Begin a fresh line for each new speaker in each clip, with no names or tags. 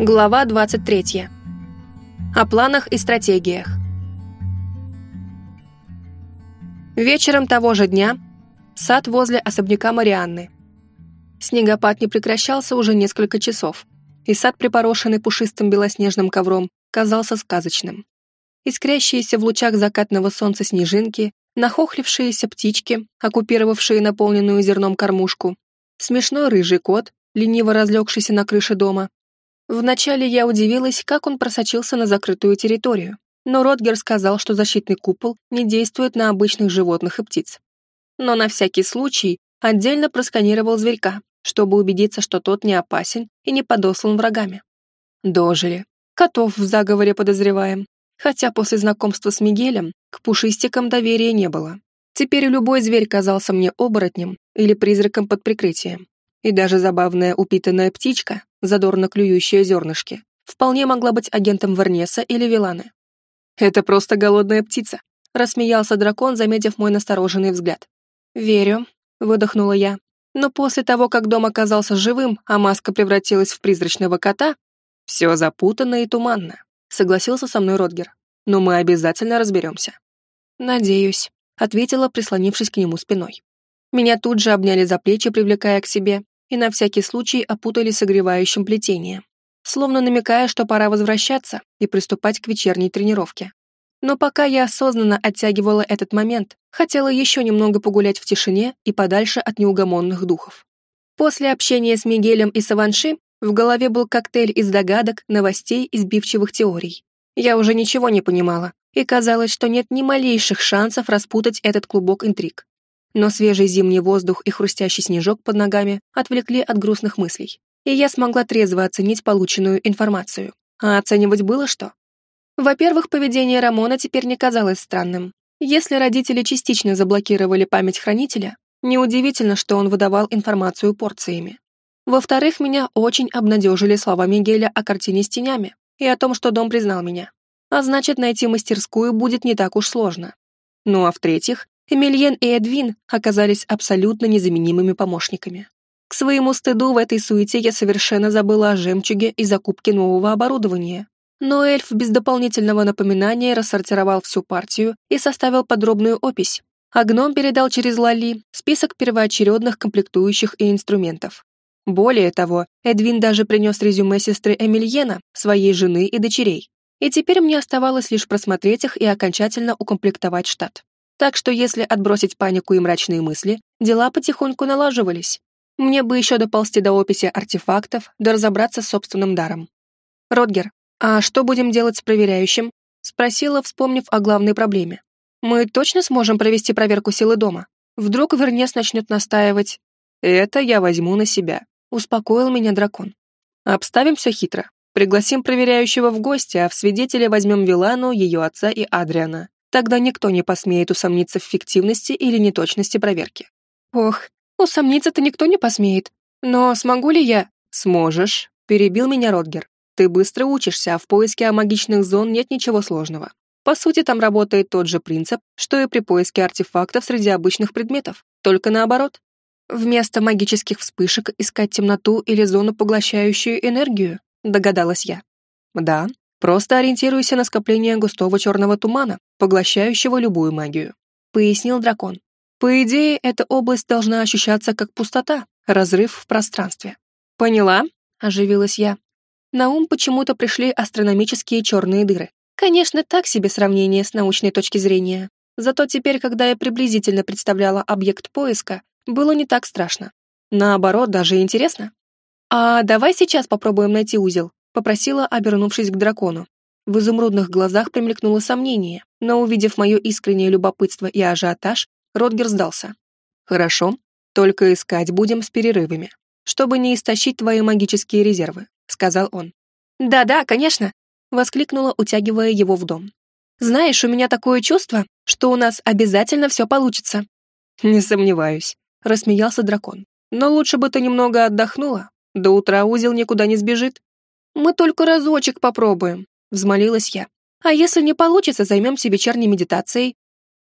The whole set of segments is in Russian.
Глава 23. О планах и стратегиях. Вечером того же дня сад возле особняка Марианны. Снегопад не прекращался уже несколько часов, и сад, припорошенный пушистым белоснежным ковром, казался сказочным. Искрящиеся в лучах закатного солнца снежинки, нахохлившиеся птички, оккупировавшие наполненную зерном кормушку, смешной рыжий кот, лениво разлегшийся на крыше дома, Вначале я удивилась, как он просочился на закрытую территорию, но Ротгер сказал, что защитный купол не действует на обычных животных и птиц. Но на всякий случай отдельно просканировал зверька, чтобы убедиться, что тот не опасен и не подослан врагами. Дожили. Котов в заговоре подозреваем. Хотя после знакомства с Мигелем к пушистикам доверия не было. Теперь любой зверь казался мне оборотнем или призраком под прикрытием. И даже забавная упитанная птичка, задорно клюющая зернышки, вполне могла быть агентом Варнеса или Виланы. «Это просто голодная птица», — рассмеялся дракон, заметив мой настороженный взгляд. «Верю», — выдохнула я. Но после того, как дом оказался живым, а маска превратилась в призрачного кота, все запутанно и туманно, согласился со мной Ротгер. Но мы обязательно разберемся. Надеюсь, ответила, прислонившись к нему спиной. Меня тут же обняли за плечи, привлекая к себе, и на всякий случай опутали согревающим плетением, словно намекая, что пора возвращаться и приступать к вечерней тренировке. Но пока я осознанно оттягивала этот момент, хотела еще немного погулять в тишине и подальше от неугомонных духов. После общения с Мигелем и Саванши в голове был коктейль из догадок, новостей и сбивчивых теорий. Я уже ничего не понимала, и казалось, что нет ни малейших шансов распутать этот клубок интриг но свежий зимний воздух и хрустящий снежок под ногами отвлекли от грустных мыслей, и я смогла трезво оценить полученную информацию. А оценивать было что? Во-первых, поведение Рамона теперь не казалось странным. Если родители частично заблокировали память хранителя, неудивительно, что он выдавал информацию порциями. Во-вторых, меня очень обнадежили слова Мигеля о картине с тенями и о том, что дом признал меня. А значит, найти мастерскую будет не так уж сложно. Ну а в-третьих, Эмильен и Эдвин оказались абсолютно незаменимыми помощниками. К своему стыду в этой суете я совершенно забыла о жемчуге и закупке нового оборудования. Но эльф без дополнительного напоминания рассортировал всю партию и составил подробную опись, а гном передал через Лали список первоочередных комплектующих и инструментов. Более того, Эдвин даже принес резюме сестры Эмильена, своей жены и дочерей. И теперь мне оставалось лишь просмотреть их и окончательно укомплектовать штат. Так что если отбросить панику и мрачные мысли, дела потихоньку налаживались. Мне бы еще доползти до описи артефактов, да разобраться с собственным даром. «Родгер, а что будем делать с проверяющим?» Спросила, вспомнив о главной проблеме. «Мы точно сможем провести проверку силы дома? Вдруг Вернес начнет настаивать?» «Это я возьму на себя», — успокоил меня дракон. «Обставим все хитро. Пригласим проверяющего в гости, а в свидетели возьмем Вилану, ее отца и Адриана. Тогда никто не посмеет усомниться в фиктивности или неточности проверки. Ох, усомниться-то никто не посмеет. Но смогу ли я? Сможешь, перебил меня Ротгер. Ты быстро учишься, а в поиске магичных зон нет ничего сложного. По сути, там работает тот же принцип, что и при поиске артефактов среди обычных предметов, только наоборот. Вместо магических вспышек искать темноту или зону, поглощающую энергию, догадалась я. Да, Просто ориентируйся на скопление густого черного тумана, поглощающего любую магию», — пояснил дракон. «По идее, эта область должна ощущаться как пустота, разрыв в пространстве». «Поняла?» — оживилась я. На ум почему-то пришли астрономические черные дыры. Конечно, так себе сравнение с научной точки зрения. Зато теперь, когда я приблизительно представляла объект поиска, было не так страшно. Наоборот, даже интересно. А давай сейчас попробуем найти узел, попросила, обернувшись к дракону. В изумрудных глазах примелькнуло сомнение, но, увидев мое искреннее любопытство и ажиотаж, Ротгер сдался. «Хорошо, только искать будем с перерывами, чтобы не истощить твои магические резервы», — сказал он. «Да-да, конечно», — воскликнула, утягивая его в дом. «Знаешь, у меня такое чувство, что у нас обязательно все получится». «Не сомневаюсь», — рассмеялся дракон. «Но лучше бы ты немного отдохнула. До утра узел никуда не сбежит». «Мы только разочек попробуем», — взмолилась я. «А если не получится, займемся вечерней медитацией».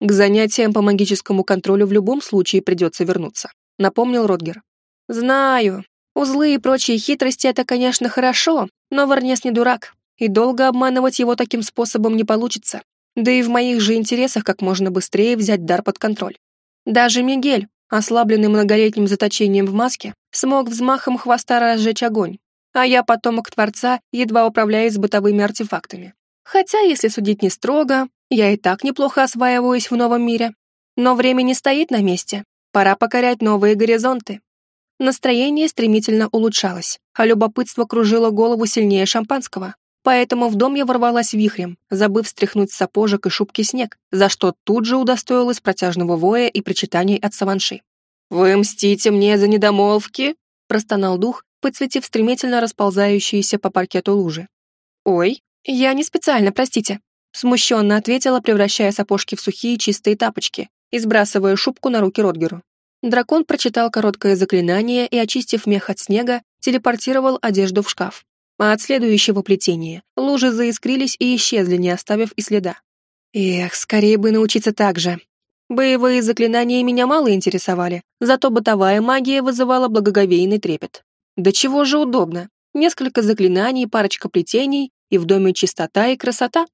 «К занятиям по магическому контролю в любом случае придется вернуться», — напомнил Ротгер. «Знаю», Узлы и прочие хитрости — это, конечно, хорошо, но Варнес не дурак, и долго обманывать его таким способом не получится. Да и в моих же интересах как можно быстрее взять дар под контроль. Даже Мигель, ослабленный многолетним заточением в маске, смог взмахом хвоста разжечь огонь, а я потомок Творца, едва управляюсь бытовыми артефактами. Хотя, если судить не строго, я и так неплохо осваиваюсь в новом мире. Но время не стоит на месте, пора покорять новые горизонты. Настроение стремительно улучшалось, а любопытство кружило голову сильнее шампанского. Поэтому в дом я ворвалась вихрем, забыв стряхнуть с сапожек и шубки снег, за что тут же удостоилась протяжного воя и причитаний от Саванши. «Вы мстите мне за недомолвки?» — простонал дух, подсветив стремительно расползающиеся по паркету лужи. «Ой, я не специально, простите», — смущенно ответила, превращая сапожки в сухие чистые тапочки и сбрасывая шубку на руки Родгеру. Дракон прочитал короткое заклинание и, очистив мех от снега, телепортировал одежду в шкаф. А от следующего плетения лужи заискрились и исчезли, не оставив и следа. Эх, скорее бы научиться так же. Боевые заклинания меня мало интересовали, зато бытовая магия вызывала благоговейный трепет. Да чего же удобно. Несколько заклинаний, парочка плетений, и в доме чистота и красота.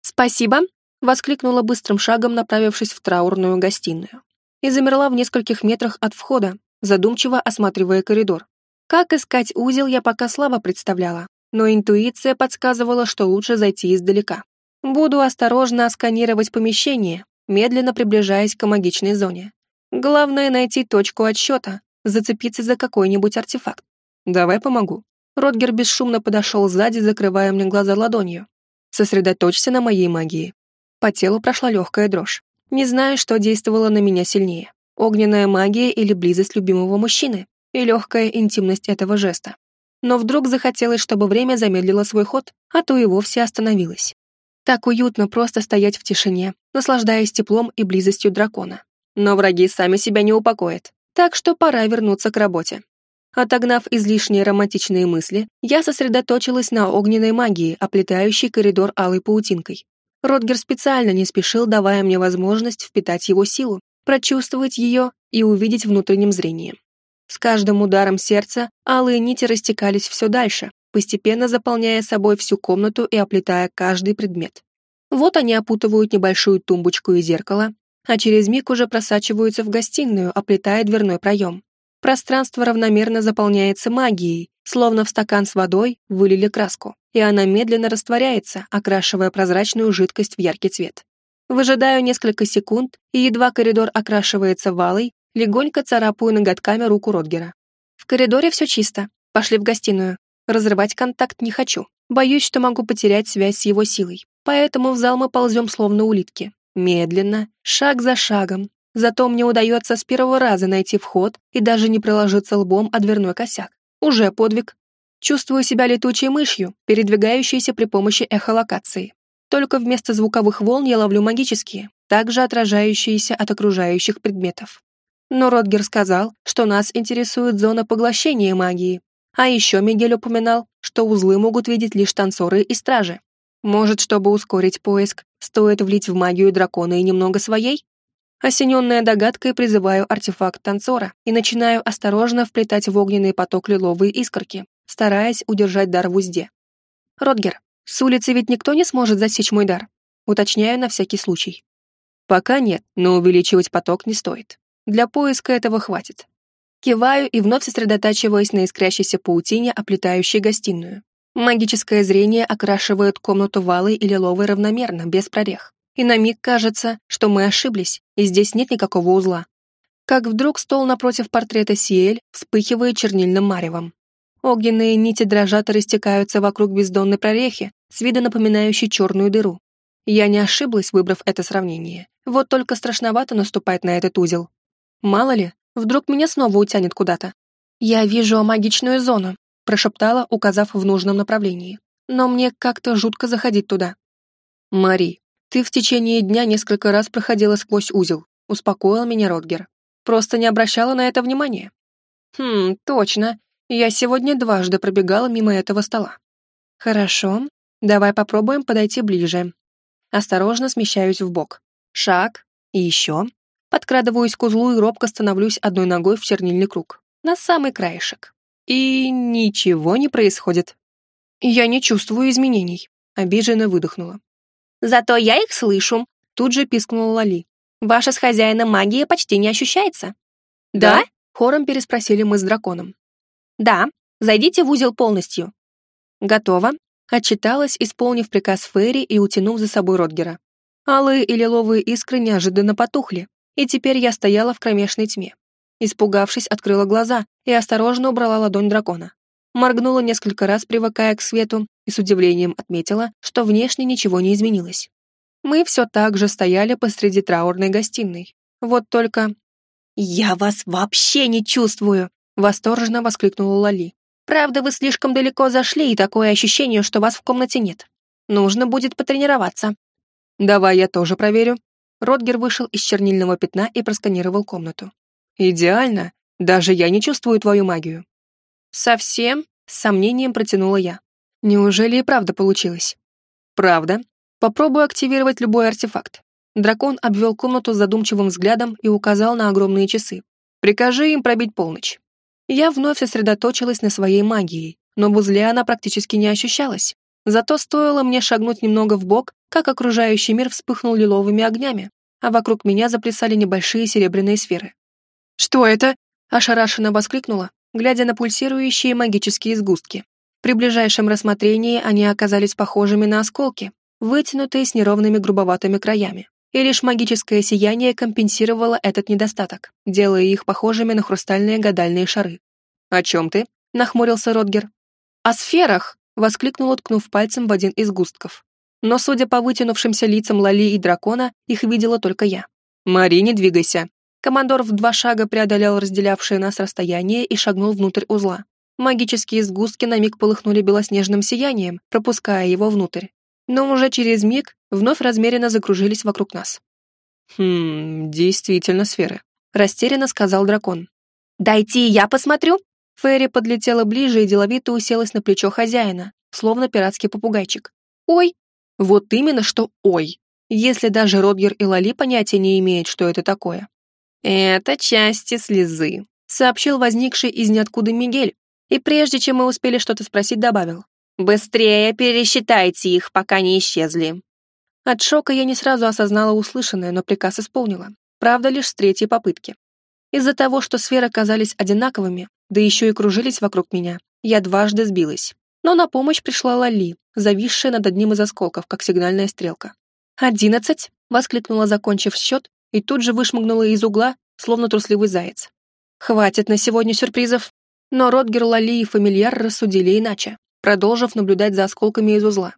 «Спасибо», — воскликнула быстрым шагом, направившись в траурную гостиную и замерла в нескольких метрах от входа, задумчиво осматривая коридор. Как искать узел, я пока слабо представляла, но интуиция подсказывала, что лучше зайти издалека. Буду осторожно сканировать помещение, медленно приближаясь к магичной зоне. Главное найти точку отсчета, зацепиться за какой-нибудь артефакт. Давай помогу. Ротгер бесшумно подошел сзади, закрывая мне глаза ладонью. Сосредоточься на моей магии. По телу прошла легкая дрожь. Не знаю, что действовало на меня сильнее. Огненная магия или близость любимого мужчины, и легкая интимность этого жеста. Но вдруг захотелось, чтобы время замедлило свой ход, а то и вовсе остановилось. Так уютно просто стоять в тишине, наслаждаясь теплом и близостью дракона. Но враги сами себя не упокоят, так что пора вернуться к работе. Отогнав излишние романтичные мысли, я сосредоточилась на огненной магии, оплетающей коридор алой паутинкой. Ротгер специально не спешил, давая мне возможность впитать его силу, прочувствовать ее и увидеть внутренним зрением. С каждым ударом сердца алые нити растекались все дальше, постепенно заполняя собой всю комнату и оплетая каждый предмет. Вот они опутывают небольшую тумбочку и зеркало, а через миг уже просачиваются в гостиную, оплетая дверной проем. Пространство равномерно заполняется магией, словно в стакан с водой вылили краску и она медленно растворяется, окрашивая прозрачную жидкость в яркий цвет. Выжидаю несколько секунд, и едва коридор окрашивается валой, легонько царапаю ноготками руку Родгера. В коридоре все чисто. Пошли в гостиную. Разрывать контакт не хочу. Боюсь, что могу потерять связь с его силой. Поэтому в зал мы ползем словно улитки. Медленно, шаг за шагом. Зато мне удается с первого раза найти вход и даже не приложиться лбом о дверной косяк. Уже подвиг. Чувствую себя летучей мышью, передвигающейся при помощи эхолокации. Только вместо звуковых волн я ловлю магические, также отражающиеся от окружающих предметов. Но Ротгер сказал, что нас интересует зона поглощения магии. А еще Мигель упоминал, что узлы могут видеть лишь танцоры и стражи. Может, чтобы ускорить поиск, стоит влить в магию дракона и немного своей? Осененная догадкой призываю артефакт танцора и начинаю осторожно вплетать в огненный поток лиловые искорки, стараясь удержать дар в узде. «Ротгер, с улицы ведь никто не сможет засечь мой дар?» Уточняю на всякий случай. «Пока нет, но увеличивать поток не стоит. Для поиска этого хватит». Киваю и вновь сосредотачиваясь на искрящейся паутине, оплетающей гостиную. Магическое зрение окрашивает комнату валой и лиловой равномерно, без прорех. И на миг кажется, что мы ошиблись, и здесь нет никакого узла. Как вдруг стол напротив портрета Сиэль вспыхивает чернильным маревом. Огненные нити дрожат и растекаются вокруг бездонной прорехи, с вида напоминающей черную дыру. Я не ошиблась, выбрав это сравнение. Вот только страшновато наступать на этот узел. Мало ли, вдруг меня снова утянет куда-то. «Я вижу магичную зону», — прошептала, указав в нужном направлении. «Но мне как-то жутко заходить туда». «Мари, ты в течение дня несколько раз проходила сквозь узел», — успокоил меня Ротгер. «Просто не обращала на это внимания». «Хм, точно. Я сегодня дважды пробегала мимо этого стола. Хорошо, давай попробуем подойти ближе. Осторожно смещаюсь в бок. Шаг. И еще. Подкрадываюсь к узлу и робко становлюсь одной ногой в чернильный круг. На самый краешек. И ничего не происходит. Я не чувствую изменений, обиженно выдохнула.
Зато я их слышу, тут же пискнула Лали. Ваша с хозяином магия почти не ощущается.
Да? Хором переспросили мы с драконом.
Да, зайдите в узел полностью.
Готово. Отчиталась, исполнив приказ Ферри и утянув за собой Ротгера. Алые и лиловые искры неожиданно потухли, и теперь я стояла в кромешной тьме. Испугавшись, открыла глаза и осторожно убрала ладонь дракона. Моргнула несколько раз, привыкая к свету, и с удивлением отметила, что внешне ничего не изменилось. Мы все так же стояли посреди траурной гостиной. Вот только...
«Я вас вообще не чувствую!» — восторженно воскликнула Лали. «Правда, вы слишком далеко зашли, и такое ощущение, что вас в комнате нет. Нужно будет потренироваться».
«Давай я тоже проверю». Ротгер вышел из чернильного пятна и просканировал комнату. «Идеально. Даже я не чувствую твою магию». «Совсем?» — с сомнением протянула я. «Неужели и правда получилось?» «Правда. Попробую активировать любой артефакт». Дракон обвел комнату задумчивым взглядом и указал на огромные часы. «Прикажи им пробить полночь». Я вновь сосредоточилась на своей магии, но в узле она практически не ощущалась. Зато стоило мне шагнуть немного в бок, как окружающий мир вспыхнул лиловыми огнями, а вокруг меня заплясали небольшие серебряные сферы. «Что это?» — ошарашенно воскликнула, глядя на пульсирующие магические сгустки. При ближайшем рассмотрении они оказались похожими на осколки, вытянутые с неровными грубоватыми краями. И лишь магическое сияние компенсировало этот недостаток, делая их похожими на хрустальные гадальные шары. «О чем ты?» — нахмурился Ротгер. «О сферах!» — воскликнул, уткнув пальцем в один из густков. Но, судя по вытянувшимся лицам Лали и дракона, их видела только я. «Мари, не двигайся!» Командор в два шага преодолел разделявшее нас расстояние и шагнул внутрь узла. Магические сгустки на миг полыхнули белоснежным сиянием, пропуская его внутрь. Но уже через миг вновь размеренно закружились вокруг нас. «Хм, действительно сферы», — растерянно сказал дракон.
«Дайте я посмотрю!»
Ферри подлетела ближе и деловито уселась на плечо хозяина, словно пиратский попугайчик. «Ой!» «Вот именно что «ой!» Если даже Родгер и Лали понятия не имеют, что это такое. «Это части слезы», — сообщил возникший из ниоткуда Мигель, и прежде чем мы успели что-то спросить, добавил. «Быстрее пересчитайте их, пока не исчезли». От шока я не сразу осознала услышанное, но приказ исполнила. Правда, лишь с третьей попытки. Из-за того, что сферы казались одинаковыми, да еще и кружились вокруг меня, я дважды сбилась. Но на помощь пришла Лали, зависшая над одним из осколков, как сигнальная стрелка. «Одиннадцать!» — воскликнула, закончив счет, и тут же вышмыгнула из угла, словно трусливый заяц. Хватит на сегодня сюрпризов. Но Ротгер, Лали и фамильяр рассудили иначе, продолжив наблюдать за осколками из узла.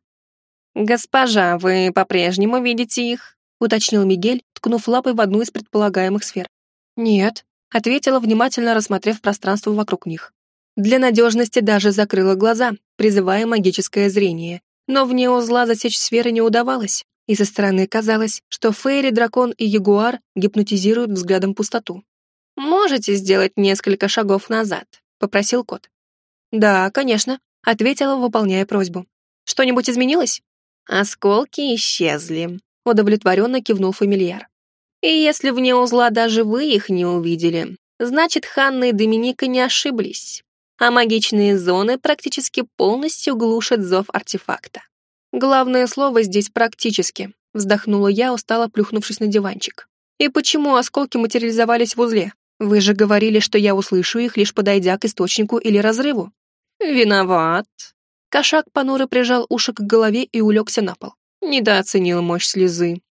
«Госпожа, вы по-прежнему видите их?» — уточнил Мигель, ткнув лапой в одну из предполагаемых сфер. «Нет», — ответила, внимательно рассмотрев пространство вокруг них. Для надежности даже закрыла глаза, призывая магическое зрение, но вне узла засечь сферы не удавалось, и со стороны казалось, что Фейри, Дракон и Ягуар гипнотизируют взглядом пустоту. «Можете сделать несколько шагов назад?» — попросил кот. «Да, конечно», — ответила, выполняя просьбу. «Что-нибудь изменилось?» «Осколки исчезли», — удовлетворенно кивнул фамильяр. «И если вне узла даже вы их не увидели, значит, Ханна и Доминика не ошиблись, а магичные зоны практически полностью глушат зов артефакта. Главное слово здесь «практически», вздохнула я, устало плюхнувшись на диванчик. И почему осколки материализовались в узле? Вы же говорили, что я услышу их, лишь подойдя к источнику или разрыву. Виноват. Кошак понуро прижал уши к голове и улегся на пол. Недооценил мощь слезы.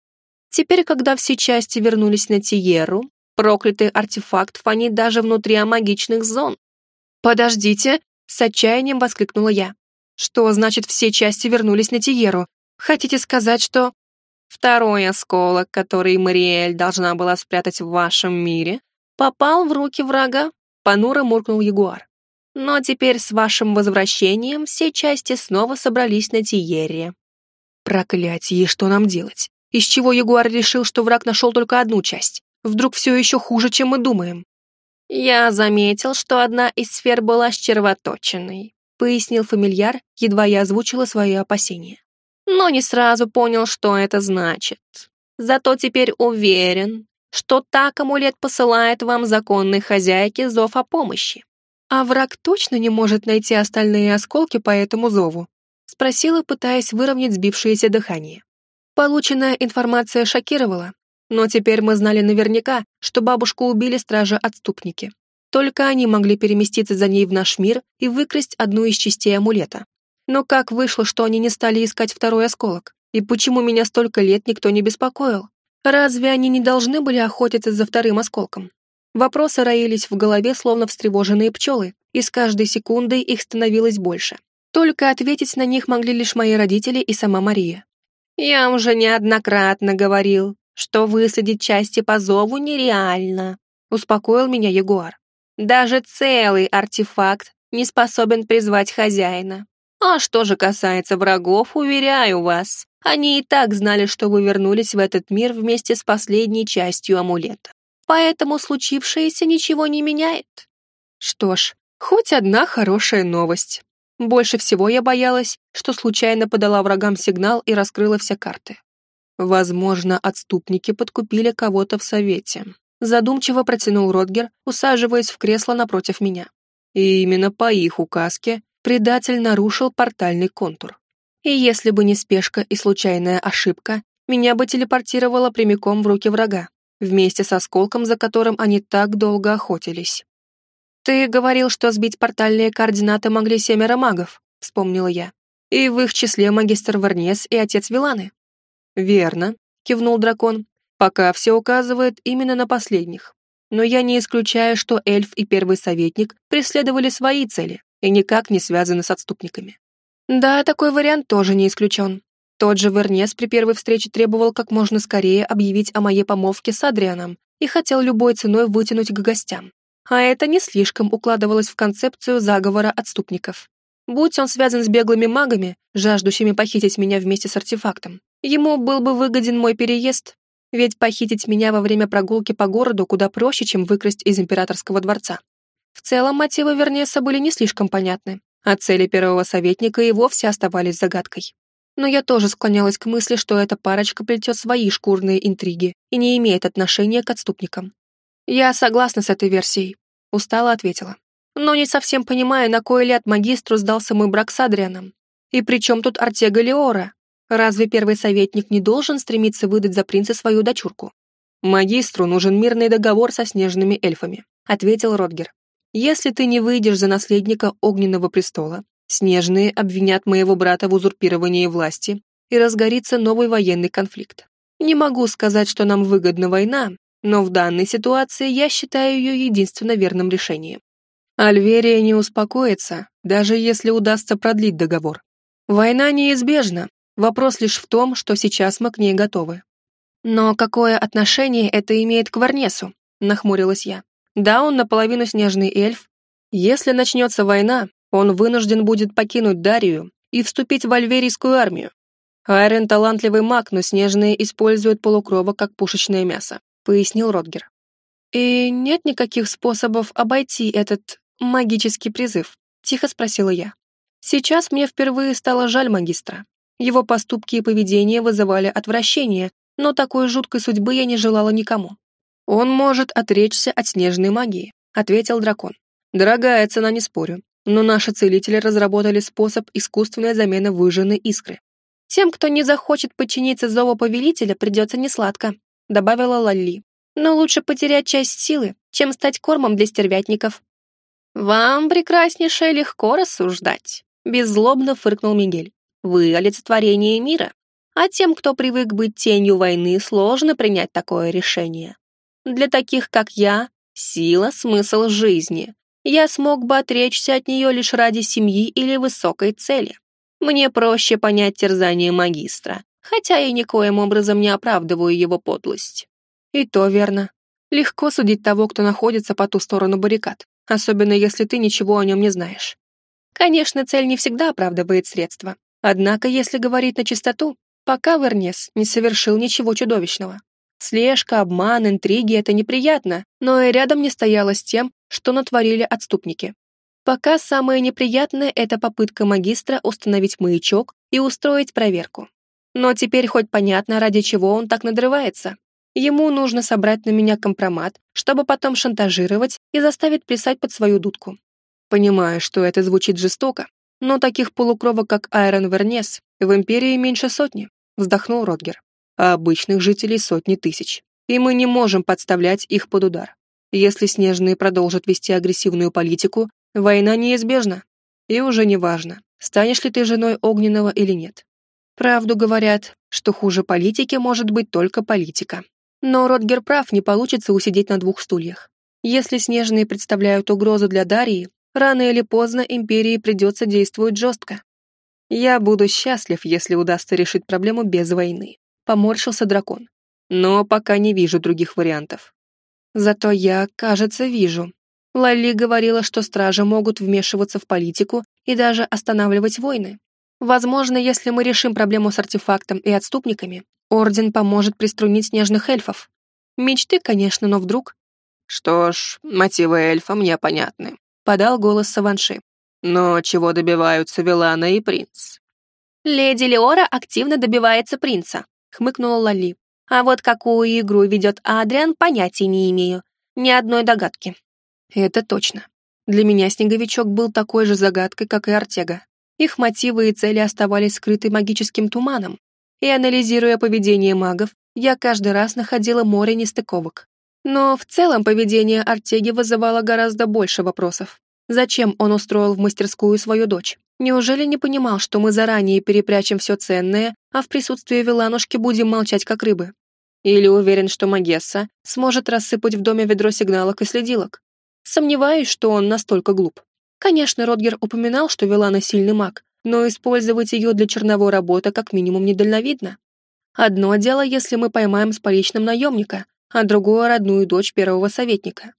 Теперь, когда все части вернулись на Тиеру, проклятый артефакт фонит даже внутри амагичных зон. «Подождите!» — с отчаянием воскликнула я. Что значит все части вернулись на Тиеру? Хотите сказать, что... Второй осколок, который Мариэль должна была спрятать в вашем мире, попал в руки врага, понуро муркнул Ягуар. Но теперь с вашим возвращением все части снова собрались на Тиере. Проклятие, что нам делать? Из чего Ягуар решил, что враг нашел только одну часть? Вдруг все еще хуже, чем мы думаем? Я заметил, что одна из сфер была с червоточиной пояснил фамильяр, едва я озвучила свои опасения. Но не сразу понял, что это значит. Зато теперь уверен, что так амулет посылает вам законной хозяйке зов о помощи. «А враг точно не может найти остальные осколки по этому зову?» — спросила, пытаясь выровнять сбившееся дыхание. Полученная информация шокировала, но теперь мы знали наверняка, что бабушку убили стражи-отступники. Только они могли переместиться за ней в наш мир и выкрасть одну из частей амулета. Но как вышло, что они не стали искать второй осколок? И почему меня столько лет никто не беспокоил? Разве они не должны были охотиться за вторым осколком? Вопросы роились в голове, словно встревоженные пчелы, и с каждой секундой их становилось больше. Только ответить на них могли лишь мои родители и сама Мария. «Я уже неоднократно говорил, что высадить части по зову нереально», успокоил меня Ягуар. «Даже целый артефакт не способен призвать хозяина. А что же касается врагов, уверяю вас, они и так знали, что вы вернулись в этот мир вместе с последней частью амулета поэтому случившееся ничего не меняет. Что ж, хоть одна хорошая новость. Больше всего я боялась, что случайно подала врагам сигнал и раскрыла все карты. Возможно, отступники подкупили кого-то в совете. Задумчиво протянул Ротгер, усаживаясь в кресло напротив меня. И именно по их указке предатель нарушил портальный контур. И если бы не спешка и случайная ошибка, меня бы телепортировало прямиком в руки врага вместе с осколком, за которым они так долго охотились. «Ты говорил, что сбить портальные координаты могли семеро магов», — вспомнила я. «И в их числе магистр Варнес и отец Виланы». «Верно», — кивнул дракон. «Пока все указывает именно на последних. Но я не исключаю, что эльф и первый советник преследовали свои цели и никак не связаны с отступниками». «Да, такой вариант тоже не исключен. Тот же Вернес при первой встрече требовал как можно скорее объявить о моей помолвке с Адрианом и хотел любой ценой вытянуть к гостям. А это не слишком укладывалось в концепцию заговора отступников. Будь он связан с беглыми магами, жаждущими похитить меня вместе с артефактом, ему был бы выгоден мой переезд, ведь похитить меня во время прогулки по городу куда проще, чем выкрасть из императорского дворца. В целом мотивы Вернеса были не слишком понятны, а цели первого советника и вовсе оставались загадкой но я тоже склонялась к мысли, что эта парочка плетет свои шкурные интриги и не имеет отношения к отступникам. «Я согласна с этой версией», — устало ответила. «Но не совсем понимаю, на кой ляд магистру сдался мой брак с Адрианом. И при чем тут Артега Леора? Разве первый советник не должен стремиться выдать за принца свою дочурку?» «Магистру нужен мирный договор со снежными эльфами», — ответил Родгер. «Если ты не выйдешь за наследника Огненного престола, Снежные обвинят моего брата в узурпировании власти, и разгорится новый военный конфликт. Не могу сказать, что нам выгодна война, но в данной ситуации я считаю ее единственно верным решением. Альверия не успокоится, даже если удастся продлить договор. Война неизбежна, вопрос лишь в том, что сейчас мы к ней готовы. Но какое отношение это имеет к Варнесу? Нахмурилась я. Да, он наполовину снежный эльф. Если начнется война, он вынужден будет покинуть Дарию и вступить в альверийскую армию. Айрен талантливый маг, но снежные используют полукровок как пушечное мясо, пояснил Ротгер. И нет никаких способов обойти этот магический призыв, тихо спросила я. Сейчас мне впервые стало жаль магистра. Его поступки и поведение вызывали отвращение, но такой жуткой судьбы я не желала никому. Он может отречься от снежной магии, ответил дракон. Дорогая цена, не спорю, но наши целители разработали способ искусственной замены выжженной искры. Тем, кто не захочет подчиниться зову повелителя, придется несладко, добавила Лалли. Но лучше потерять часть силы, чем стать кормом для стервятников. Вам, прекраснейшее, легко рассуждать, беззлобно фыркнул Мигель. Вы олицетворение мира, а тем, кто привык быть тенью войны, сложно принять такое решение. Для таких, как я, сила — смысл жизни, я смог бы отречься от нее лишь ради семьи или высокой цели. Мне проще понять терзание магистра, хотя я никоим образом не оправдываю его подлость. И то верно. Легко судить того, кто находится по ту сторону баррикад, особенно если ты ничего о нем не знаешь. Конечно, цель не всегда оправдывает средства. Однако, если говорить на чистоту, пока Вернес не совершил ничего чудовищного. Слежка, обман, интриги — это неприятно, но и рядом не стояло с тем, что натворили отступники. Пока самое неприятное — это попытка магистра установить маячок и устроить проверку. Но теперь хоть понятно, ради чего он так надрывается. Ему нужно собрать на меня компромат, чтобы потом шантажировать и заставить плясать под свою дудку. Понимаю, что это звучит жестоко, но таких полукровок, как Айрон Вернес, в Империи меньше сотни, вздохнул Ротгер. А обычных жителей сотни тысяч. И мы не можем подставлять их под удар. Если Снежные продолжат вести агрессивную политику, война неизбежна. И уже не важно, станешь ли ты женой Огненного или нет. Правду говорят, что хуже политики может быть только политика. Но Ротгер прав, не получится усидеть на двух стульях. Если Снежные представляют угрозу для Дарьи, рано или поздно Империи придется действовать жестко. Я буду счастлив, если удастся решить проблему без войны. Поморщился дракон. Но пока не вижу других вариантов. Зато я, кажется, вижу. Лали говорила, что стражи могут вмешиваться в политику и даже останавливать войны. Возможно, если мы решим проблему с артефактом и отступниками, Орден поможет приструнить снежных эльфов. Мечты, конечно, но вдруг... Что ж, мотивы эльфа мне понятны, подал голос Саванши. Но чего добиваются Вилана и принц?
Леди Леора активно добивается принца, хмыкнула Лали. А вот какую игру ведет Адриан, понятия не имею. Ни одной догадки.
Это точно. Для меня Снеговичок был такой же загадкой, как и Артега. Их мотивы и цели оставались скрыты магическим туманом, и, анализируя поведение магов, я каждый раз находила море нестыковок. Но в целом поведение Артеги вызывало гораздо больше вопросов. Зачем он устроил в мастерскую свою дочь? Неужели не понимал, что мы заранее перепрячем все ценное, а в присутствии Виланушки будем молчать как рыбы? Или уверен, что Магесса сможет рассыпать в доме ведро сигналок и следилок? Сомневаюсь, что он настолько глуп. Конечно, Ротгер упоминал, что Вилана сильный маг, но использовать ее для черновой работы как минимум недальновидно. Одно дело, если мы поймаем с поличным наемника, а другое — родную дочь первого советника.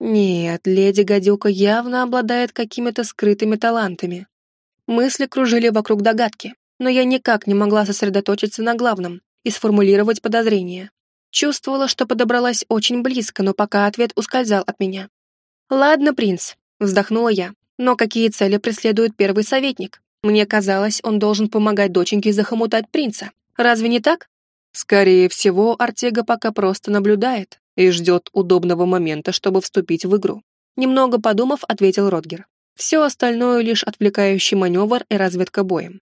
Нет, леди Гадюка явно обладает какими-то скрытыми талантами. Мысли кружили вокруг догадки, но я никак не могла сосредоточиться на главном и сформулировать подозрение. Чувствовала, что подобралась очень близко, но пока ответ ускользал от меня. «Ладно, принц», — вздохнула я, «но какие цели преследует первый советник? Мне казалось, он должен помогать доченьке захомутать принца. Разве не так?» Скорее всего, Артега пока просто наблюдает и ждет удобного момента, чтобы вступить в игру. Немного подумав, ответил Ротгер. Все остальное лишь отвлекающий маневр и разведка боем.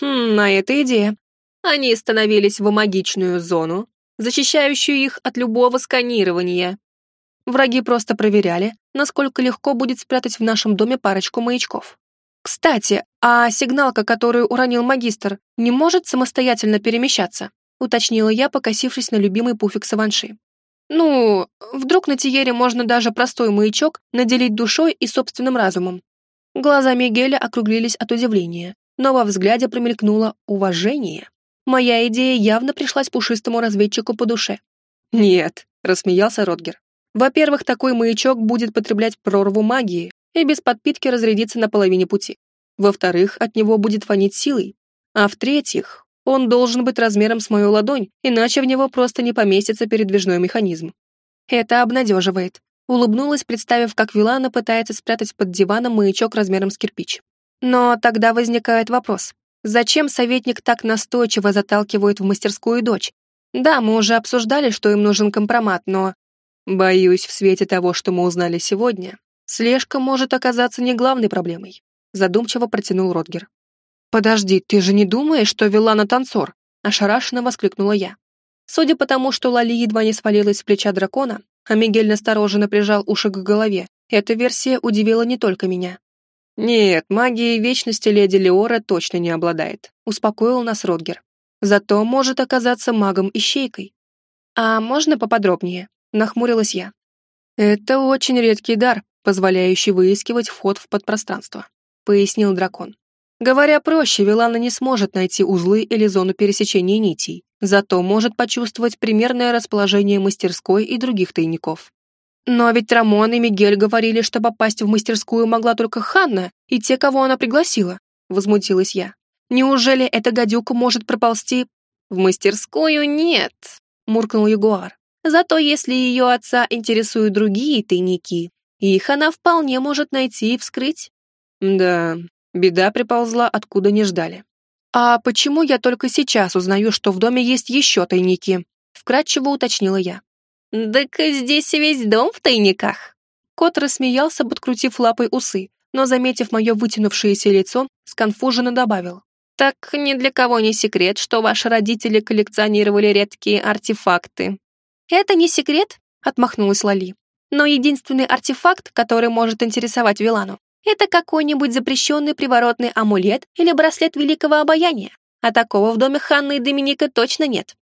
Хм, на это идея. Они становились в магичную зону, защищающую их от любого сканирования. Враги просто проверяли, насколько легко будет спрятать в нашем доме парочку маячков. Кстати, а сигналка, которую уронил магистр, не может самостоятельно перемещаться? Уточнила я, покосившись на любимый пуфик Саванши. Ну, вдруг на Тиере можно даже простой маячок наделить душой и собственным разумом. Глаза Мигеля округлились от удивления, но во взгляде промелькнуло уважение. Моя идея явно пришлась пушистому разведчику по душе. «Нет», — рассмеялся Ротгер. «Во-первых, такой маячок будет потреблять прорву магии и без подпитки разрядиться на половине пути. Во-вторых, от него будет фонить силой. А в-третьих, он должен быть размером с мою ладонь, иначе в него просто не поместится передвижной механизм. Это обнадеживает. Улыбнулась, представив, как Вилана пытается спрятать под диваном маячок размером с кирпич. Но тогда возникает вопрос. Зачем советник так настойчиво заталкивает в мастерскую дочь? Да, мы уже обсуждали, что им нужен компромат, но... Боюсь, в свете того, что мы узнали сегодня, слежка может оказаться не главной проблемой. Задумчиво протянул Ротгер. «Подожди, ты же не думаешь, что Вилана танцор?» — ошарашенно воскликнула я. Судя по тому, что Лали едва не свалилась с плеча дракона, а Мигель настороженно прижал уши к голове, эта версия удивила не только меня. «Нет, магией вечности леди Леора точно не обладает», — успокоил нас Ротгер. «Зато может оказаться магом-ищейкой». «А можно поподробнее?» — нахмурилась я. «Это очень редкий дар, позволяющий выискивать вход в подпространство», — пояснил дракон. Говоря проще, Вилана не сможет найти узлы или зону пересечения нитей, зато может почувствовать примерное расположение мастерской и других тайников. Но ведь Рамон и Мигель говорили, что попасть в мастерскую могла только Ханна и те, кого она пригласила, возмутилась я. Неужели эта гадюка может проползти в мастерскую? Нет, муркнул Ягуар. Зато если ее отца интересуют другие тайники, их она вполне может найти и вскрыть. Да, Беда приползла, откуда не ждали. «А почему я только сейчас узнаю, что в доме есть еще тайники?» Вкратчиво уточнила я. «Так здесь весь дом в тайниках». Кот рассмеялся, подкрутив лапой усы, но, заметив мое вытянувшееся лицо, сконфуженно добавил. «Так ни для кого не секрет, что ваши родители коллекционировали редкие артефакты».
«Это не секрет», — отмахнулась Лали. «Но единственный артефакт, который может интересовать Вилану, это какой-нибудь запрещенный приворотный амулет или браслет великого обаяния. А такого в доме Ханны и Доминика точно нет.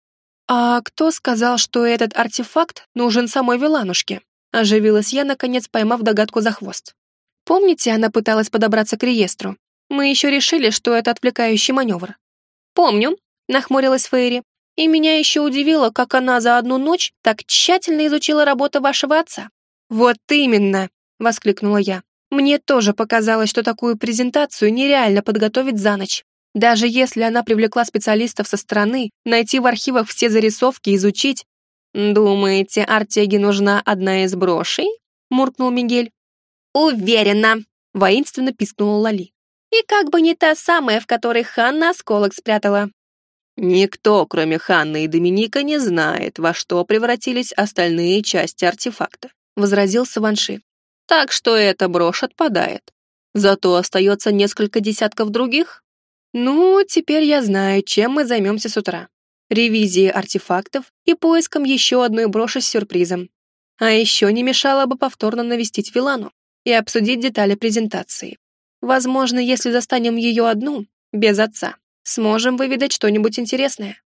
«А кто сказал, что этот артефакт нужен самой Виланушке?» Оживилась я, наконец поймав догадку за хвост. «Помните, она пыталась подобраться к реестру? Мы еще решили, что это отвлекающий маневр».
«Помню», — нахмурилась Фейри. «И меня еще удивило, как она за одну ночь так тщательно изучила работу вашего отца».
«Вот именно!» — воскликнула я. «Мне тоже показалось, что такую презентацию нереально подготовить за ночь. Даже если она привлекла специалистов со стороны, найти в архивах все зарисовки, изучить... «Думаете, Артеге нужна одна из брошей?» — муркнул Мигель.
«Уверена!»
— воинственно пискнула Лали.
«И как бы не та самая, в которой Ханна осколок спрятала».
«Никто, кроме Ханны и Доминика, не знает, во что превратились остальные части артефакта», — возразил Саванши. «Так что эта брошь отпадает. Зато остается несколько десятков других,
ну, теперь я знаю, чем мы займемся с утра. Ревизией артефактов и поиском еще одной броши с сюрпризом. А еще не мешало бы повторно навестить Вилану и обсудить детали презентации. Возможно, если застанем ее одну, без отца, сможем выведать что-нибудь интересное.